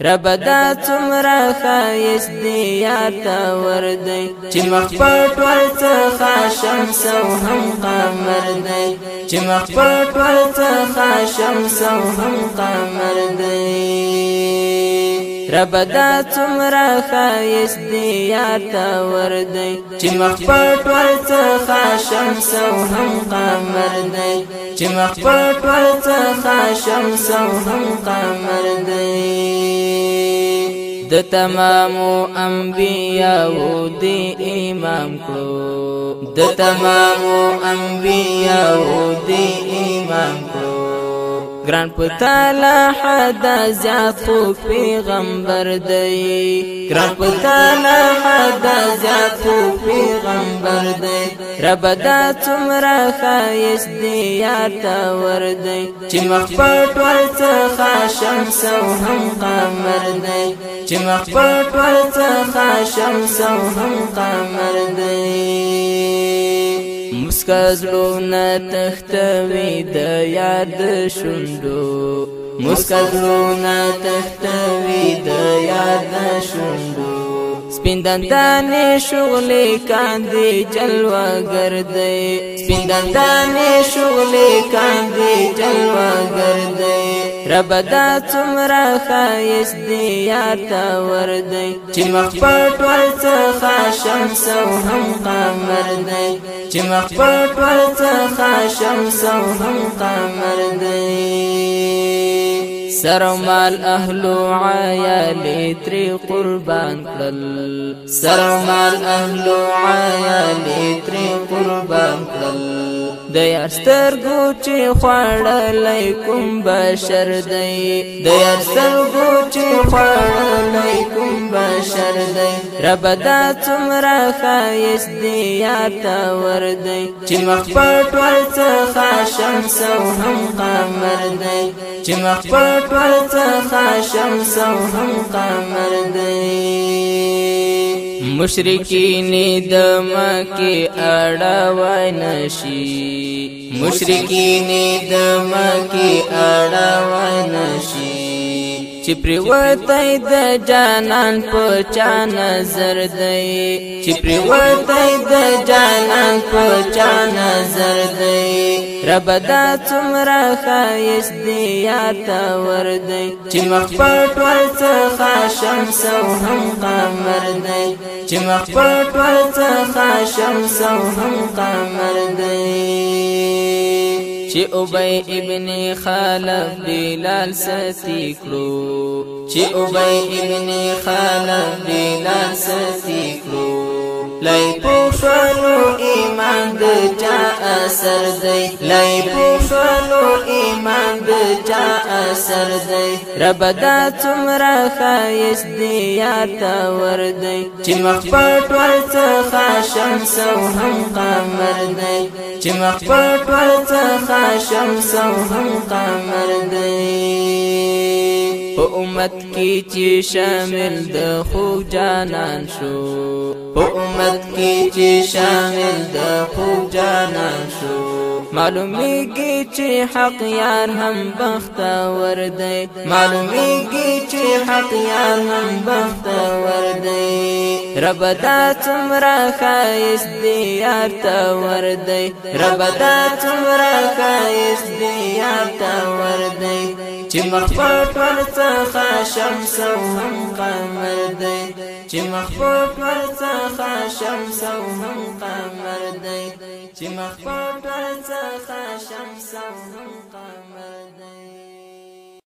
رب دا څومره خایس دی یا تا ور دی چې مخ پټ ورڅخه شمس او هم قمر دی چې مخ پټ ورڅخه شمس او هم قمر دی رب دا څومره خایست دی یاد تا ور دی چې مخ پټ ورته شمس او هم قمر دی چې مخ پټ ورته شمس او هم قمر دی د تمام انبیاء دی امام کړو د تمام انبیاء دی امام کړو ګران پتاله حدا زیا في غمبر دي رب حدا حد زیات خوب غمبر دي رب دا تمرا خايس دي یار تا دي چه چې مخپټ خاشم شمس او هم قمر دی چې مخپټ ورڅخه شمس او هم مسکزلونه تختوي د یاد شوندو مسکزلونه تختوي د یاد شوندو سپیندندانې شغلې کاندې جلوه ګردې سپیندندانې شغلې کاندې جلوه ګردې رب دا تمرا خایس دی یار تا وردی چې مخ په ټول شمس هم قمر دی چې مخ په خاشم سو شمس او هم قمر دی سرمال اهل عیالی تری قربان کړل سرمال اهل عیالی تری قربان کل د یارستر ګوچې خوړلې کوم بشر دی د یارستر ګوچې خوړلې کوم بشر دی رب دا څومره خایس دی یا تا ور دی چې مخ پټ ورڅ خاشم سو هم قمر دی چې مخ پټ ورڅ خاشم سو هم قمر دی مشرکین د مکه اړوای نشي مشرکین د مکه اړوای نشي چې پر وته د جانان په چا نظر دی چې پر وته د جانان په چا نظر دی رب دا څومره خایس دی یا تا ور دی چې مخبر ټول څخه شمس او هم قمر دی چې مخبر ټول څخه شمس او هم قمر دی چې ابي ابن خلف بلال ستی کړو چې ابي ابن خلف بلال ستی اثر دی لای پوښنو ایمان د چا اثر دی رب دا څومره خایس دی یا تا ور دی چې مخ پټ ورڅخه شمس او هم قمر دی چې مخ پټ ورڅخه شمس او هم قمر دی امت کې چې شامل د خو جانان شو په امت کې چې شامل د خو جانان شو معلومیږي چې حق یار هم بختور دی معلومیږي چې حق یار هم بختور دی رب دا تمرا خایس دی یار تا ور دی رب دا تمرا خایس دی یار تا ور دی چې مخ په پر څخه شمس او هم قمر دی چې مخ په پر څخه شمس او هم قمر دی چې مخ په پر څخه شمس او هم قمر